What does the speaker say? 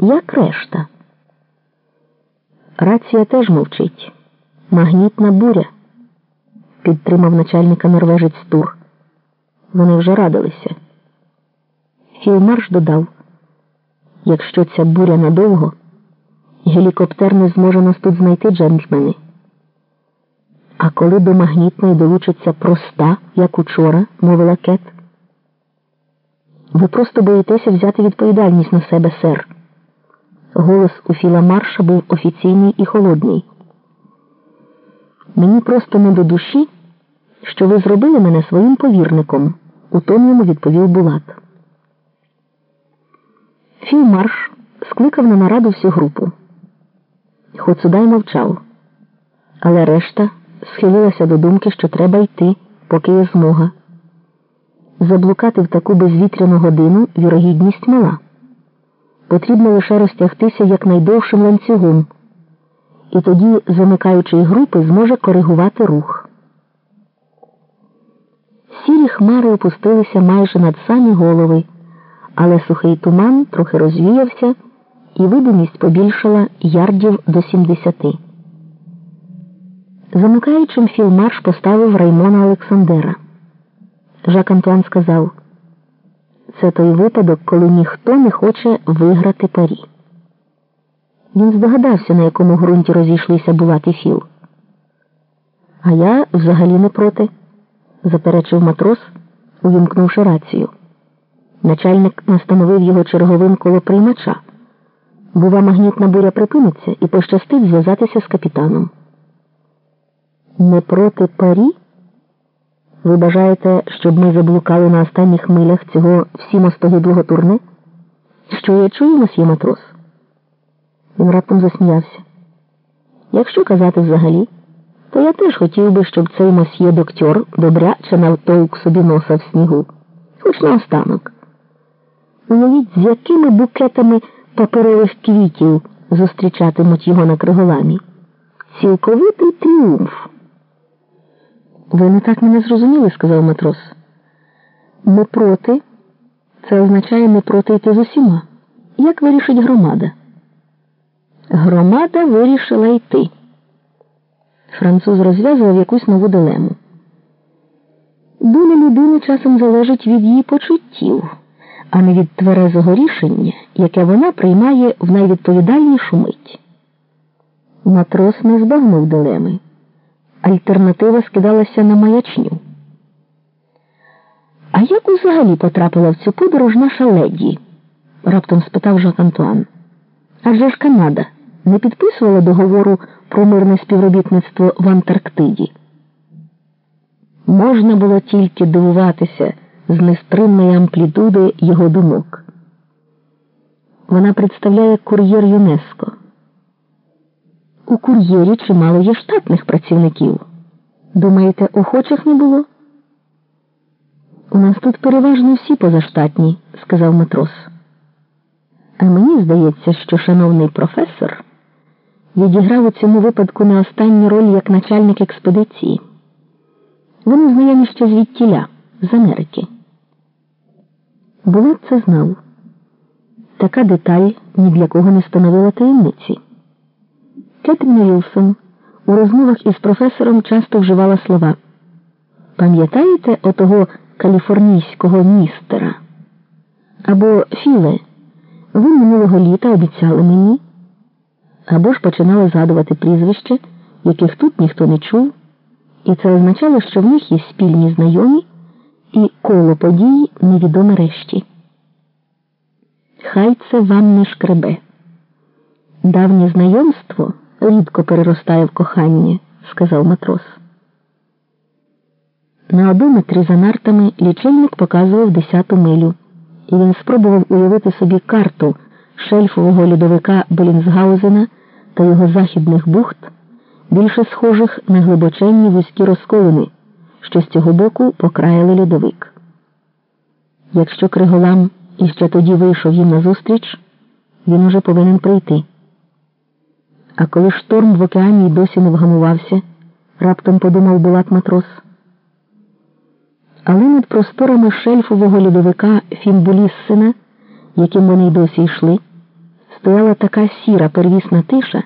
як решта. Рація теж мовчить. Магнітна буря, підтримав начальника норвежець Тур. Вони вже радилися. Філмарш додав, якщо ця буря надовго, гелікоптер не зможе нас тут знайти, джентльмени. А коли до магнітної долучиться проста, як учора, мовила Кет. Ви просто боїтеся взяти відповідальність на себе, сер. Голос у Філа Марша був офіційний і холодний. Мені просто не до душі, що ви зробили мене своїм повірником, утомлено відповів Булат. Філ Марш скликав на нараду всю групу. Хоцудай мовчав, але решта схилилася до думки, що треба йти, поки є змога. Заблукати в таку безвітряну годину вірогідність мала. Потрібно лише розтягтися якнайдовшим ланцюгом, і тоді замикаючий групи зможе коригувати рух. Сірі хмари опустилися майже над самі голови, але сухий туман трохи розвіявся, і видимість побільшала ярдів до 70. Замикаючим Філмар поставив Раймона Олександера. Жак Антуан сказав, це той випадок, коли ніхто не хоче виграти парі. Він здогадався, на якому ґрунті розійшлися Булат і Філ. А я взагалі не проти, заперечив матрос, увімкнувши рацію. Начальник настановив його черговим коло приймача. Бува, магнітна буря припиниться і пощастить зв'язатися з капітаном. Не проти парі? Ви бажаєте, щоб ми заблукали на останніх милях цього всімостогиблого турне? Що я чую, мосьє матрос? Він раптом засміявся. Якщо казати взагалі, то я теж хотів би, щоб цей мосьє доктор добряче навтовк собі носа в снігу, хоч на останок. Уявіть, з якими букетами паперових квітів зустрічатимуть його на криголамі. Цілковитий тріумф. Ви не так мене зрозуміли, сказав матрос. Ми проти, це означає не проти йти з усіма. Як вирішить громада? Громада вирішила йти. Француз розв'язував якусь нову дилему. Доля людини часом залежить від її почуттів, а не від тверезого рішення, яке вона приймає в найвідповідальнішу мить. Матрос не збагнув дилеми. Альтернатива скидалася на маячню. А як взагалі потрапила в цю подорож наша леді? раптом спитав Жак Антуан. Адже ж Канада не підписувала договору про мирне співробітництво в Антарктиді. Можна було тільки дивуватися з нестримної амплітуди його думок. Вона представляє кур'єр ЮНЕСКО. У кур'єрі чимало є штатних працівників. Думаєте, охочих не було? У нас тут переважно всі позаштатні, сказав матрос. А мені здається, що шановний професор відіграв у цьому випадку не останню роль як начальник експедиції. Вони знайомі ще звідтіля, з Америки. Булат це знав. Така деталь ні для кого не становила таємниці. Кетрін Вілсон у розмовах із професором часто вживала слова. Пам'ятаєте отого каліфорнійського містера? Або Філе, ви минулого літа обіцяли мені, або ж починали згадувати прізвище, яких тут ніхто не чув, і це означало, що в них є спільні знайомі і коло подій невідоме решті. Хай це вам не шкребе. Давнє знайомство рідко переростає в кохання, сказав матрос. На одометрі за нартами лічильник показував десяту милю, і він спробував уявити собі карту шельфового льодовика Белінсгаузена та його західних бухт, більше схожих на глибоченні вузькі розколини, що з цього боку покраяли льодовик. Якщо Криголам іще тоді вийшов їм назустріч, він уже повинен прийти. А коли шторм в океані й досі не вгамувався, раптом подумав Булат матрос. Але над просторами шельфового льодовика Фімбуліссина, яким вони й досі йшли, стояла така сіра первісна тиша.